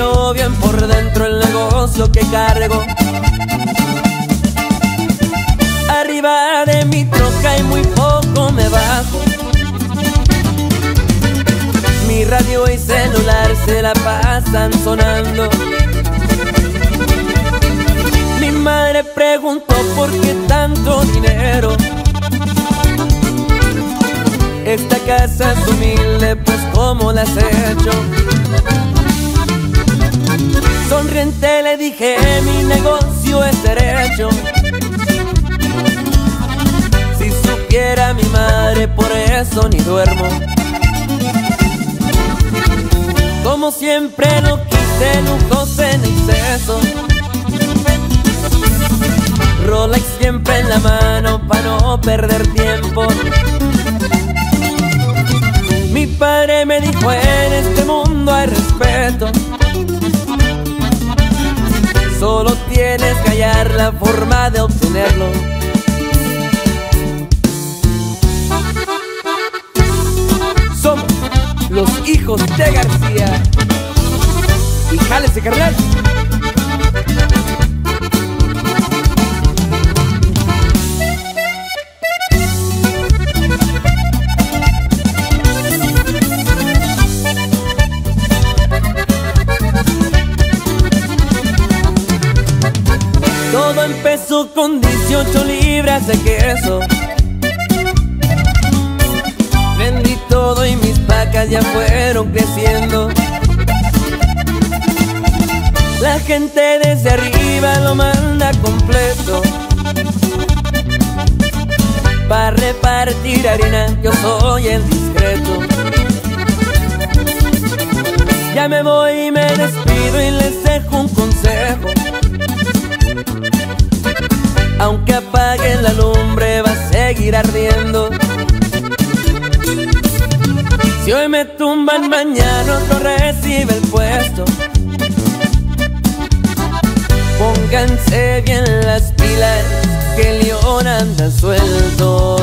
Vean por dentro el negocio que cargo. Arriba de mi troca y muy poco me bajo. Mi radio y celular se la pasan sonando. Mi madre preguntó por qué tanto dinero esta casa es humilde, pues como la has hecho. Sonriente le dije, mi negocio es derecho. Si supiera mi madre, por eso ni duermo. Como siempre no quise lujos en exceso. Rolex siempre en la mano para no perder tiempo. Mi padre me dijo en este mundo hay respeto. La forma de obtenerlo. Somos los hijos de García. Y jálese, carnal. Empezó con 18 libras de queso. Vendí todo y mis pacas ya fueron creciendo. La gente desde arriba lo manda completo. Para repartir harina yo soy el discreto. Ya me voy y me despido y les dejo un consejo. Si hoy me tumban mañana otro recibe el puesto. Pónganse bien las pilas que el león anda suelto